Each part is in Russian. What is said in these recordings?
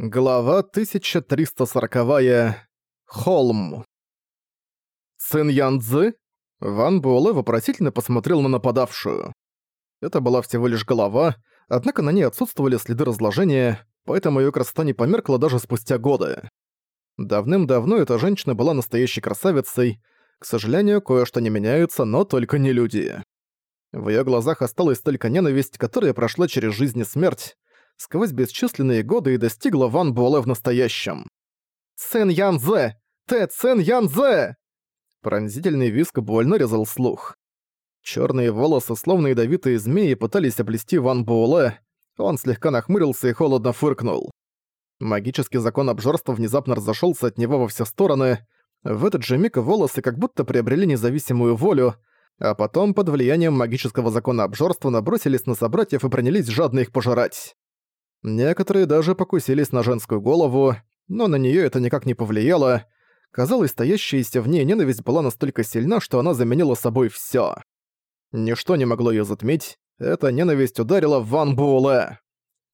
Глава 1340. Холм. Цин Янцзы? Ван Буэлэ вопросительно посмотрел на нападавшую. Это была всего лишь голова, однако на ней отсутствовали следы разложения, поэтому её красота не померкла даже спустя годы. Давным-давно эта женщина была настоящей красавицей. К сожалению, кое-что не меняется, но только не люди. В её глазах осталась только ненависть, которая прошла через жизнь и смерть, сквозь бесчисленные годы и достигла Ван Буэлэ в настоящем. «Цэн Ян Зе! Тэ Цэн Ян Зе!» Пронзительный виск больно резал слух. Чёрные волосы, словно ядовитые змеи, пытались облести Ван Буэлэ. Он слегка нахмурился и холодно фыркнул. Магический закон обжорства внезапно разошёлся от него во все стороны. В этот же миг волосы как будто приобрели независимую волю, а потом под влиянием магического закона обжорства набросились на собратьев и принялись жадно их пожирать. Некоторые даже покусились на женскую голову, но на неё это никак не повлияло. Казалось, стоящаяся в ней ненависть была настолько сильна, что она заменила собой всё. Ничто не могло её затмить, эта ненависть ударила в Ван Буэлэ.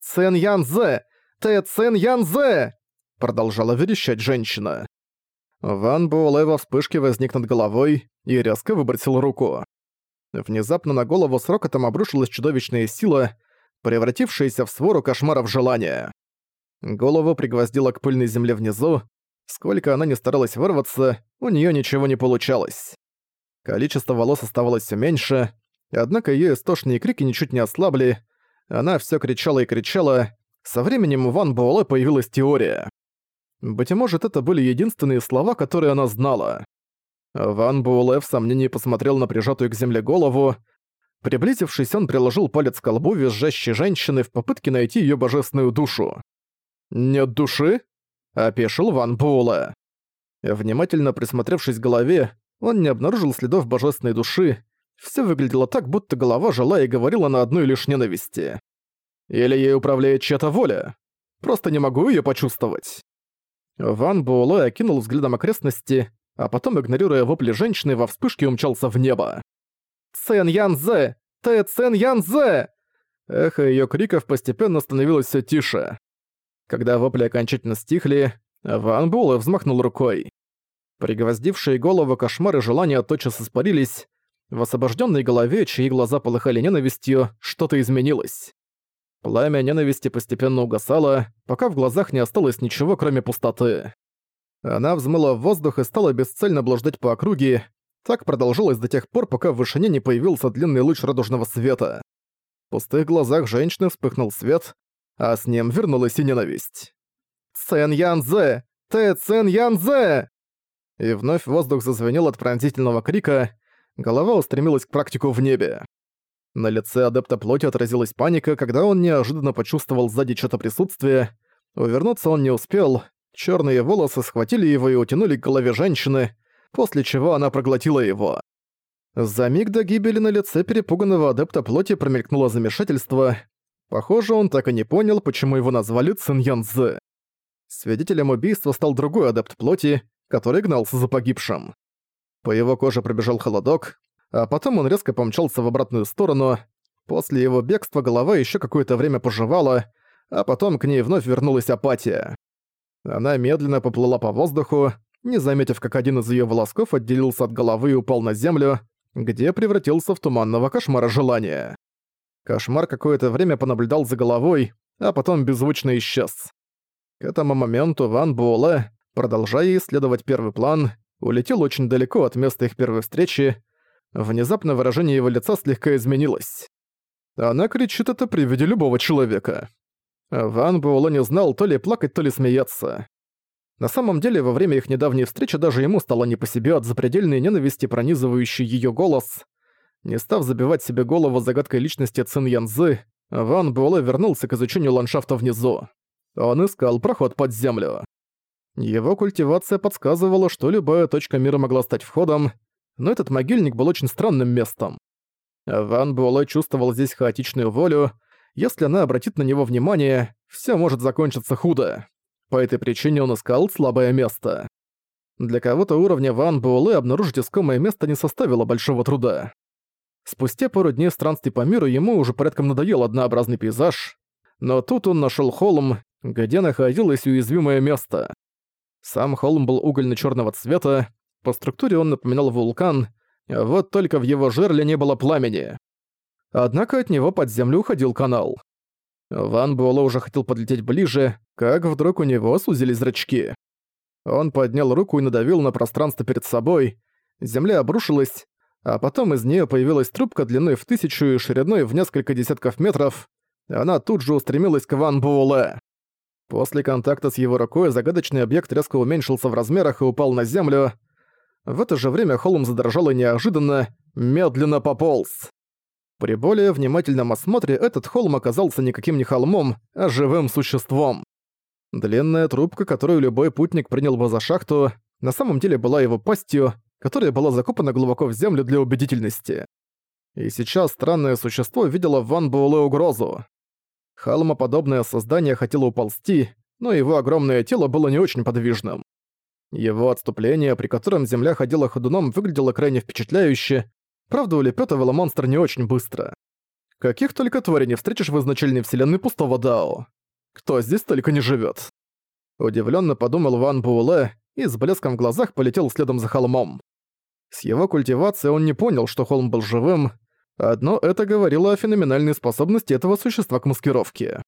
«Цэн Янзе! Ты Цэн Янзе!» Продолжала верещать женщина. Ван Буэлэ во вспышке возник над головой и резко выбросил руку. Внезапно на голову с рокотом обрушилась чудовищная сила, превратившаяся в свору кошмаров желания. Голову пригвоздила к пыльной земле внизу. Сколько она ни старалась вырваться, у неё ничего не получалось. Количество волос оставалось всё меньше, однако её истошные крики ничуть не ослабли. Она всё кричала и кричала. Со временем у Ван Буэлэ появилась теория. Быть может, это были единственные слова, которые она знала. Ван Буэлэ в сомнении посмотрел на прижатую к земле голову, Приблизившись, он приложил палец к колбу визжащей женщины в попытке найти её божественную душу. «Нет души?» — опешил Ван Буэлэ. Внимательно присмотревшись к голове, он не обнаружил следов божественной души. Всё выглядело так, будто голова жила и говорила на одной лишь ненависти. Или ей управляет чья-то воля? Просто не могу её почувствовать. Ван Буэлэ окинул взглядом окрестности, а потом, игнорируя вопли женщины, во вспышке умчался в небо. Цэн Янзе! Тэ Цэн Янзе!» Эхо её криков постепенно становилось всё тише. Когда вопли окончательно стихли, Ван Буэлэ взмахнул рукой. Пригвоздившие голову кошмары желания тотчас испарились. В освобождённой голове, чьи глаза полыхали ненавистью, что-то изменилось. Пламя ненависти постепенно угасало, пока в глазах не осталось ничего, кроме пустоты. Она взмыла в воздух и стала бесцельно блуждать по округе, так продолжилось до тех пор, пока в вышине не появился длинный луч радужного света. В пустых глазах женщины вспыхнул свет, а с ним вернулась и ненависть. «Цэн Янзе! Тэ Цэн Янзе!» И вновь воздух зазвенел от пронзительного крика, голова устремилась к практику в небе. На лице адепта плоти отразилась паника, когда он неожиданно почувствовал сзади что-то присутствие. Увернуться он не успел, черные волосы схватили его и утянули к голове женщины, после чего она проглотила его. За миг до гибели на лице перепуганного адепта плоти промелькнуло замешательство. Похоже, он так и не понял, почему его назвали Цин Янзы. Свидетелем убийства стал другой адепт плоти, который гнался за погибшим. По его коже пробежал холодок, а потом он резко помчался в обратную сторону. После его бегства голова еще какое-то время пожевала, а потом к ней вновь вернулась апатия. Она медленно поплыла по воздуху, не заметив, как один из её волосков отделился от головы и упал на землю, где превратился в туманного кошмара желания. Кошмар какое-то время понаблюдал за головой, а потом беззвучно исчез. К этому моменту Ван Буэлэ, продолжая исследовать первый план, улетел очень далеко от места их первой встречи. Внезапно выражение его лица слегка изменилось. Она кричит это при виде любого человека. Ван Буэлэ не знал то ли плакать, то ли смеяться. На самом деле, во время их недавней встречи даже ему стало не по себе от запредельной ненависти, пронизывающей её голос. Не став забивать себе голову загадкой личности Цин Янзы, Ван Буэлэ вернулся к изучению ландшафта внизу. Он искал проход под землю. Его культивация подсказывала, что любая точка мира могла стать входом, но этот могильник был очень странным местом. Ван Буэлэ чувствовал здесь хаотичную волю. Если она обратит на него внимание, всё может закончиться худо. По этой причине он искал слабое место. Для кого-то уровня Ван Буэлэ обнаружить искомое место не составило большого труда. Спустя пару дней странствий по миру ему уже порядком надоел однообразный пейзаж, но тут он нашел холм, где находилось уязвимое место. Сам холм был угольно-чёрного цвета, по структуре он напоминал вулкан, вот только в его жерле не было пламени. Однако от него под землю уходил канал. Ван Буэлэ уже хотел подлететь ближе, как вдруг у него сузились зрачки. Он поднял руку и надавил на пространство перед собой. Земля обрушилась, а потом из нее появилась трубка длиной в тысячу и шириной в несколько десятков метров. Она тут же устремилась к Ван Буэлэ. После контакта с его рукой загадочный объект резко уменьшился в размерах и упал на землю. В это же время Холм задрожал и неожиданно, медленно пополз. При более внимательном осмотре этот холм оказался никаким не холмом, а живым существом. Длинная трубка, которую любой путник принял бы за шахту, на самом деле была его пастью, которая была закопана глубоко в землю для убедительности. И сейчас странное существо видело в Ван Буэлэ угрозу. Холмоподобное создание хотело уползти, но его огромное тело было не очень подвижным. Его отступление, при котором земля ходила ходуном, выглядело крайне впечатляюще, правда улепетывало монстр не очень быстро. Каких только тварей не встретишь в изначальной вселенной пустого Дао. Кто здесь только не живет. Удивленно подумал Ван Буэлэ и с блеском в глазах полетел следом за холмом. С его культивацией он не понял, что холм был живым, одно это говорило о феноменальной способности этого существа к маскировке.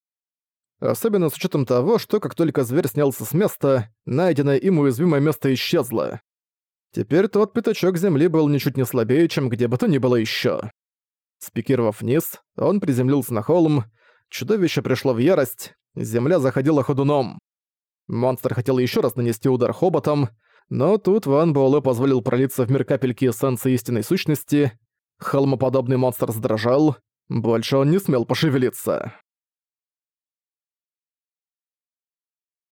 Особенно с учетом того, что как только зверь снялся с места, найденное им уязвимое место исчезло. Теперь тот пятачок земли был ничуть не слабее, чем где бы то ни было еще. Спикировав вниз, он приземлился на холм, чудовище пришло в ярость, земля заходила ходуном. Монстр хотел еще раз нанести удар хоботом, но тут Ван Буэлэ позволил пролиться в мир капельки эссенции истинной сущности. Холмоподобный монстр задрожал, больше он не смел пошевелиться.